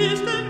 is the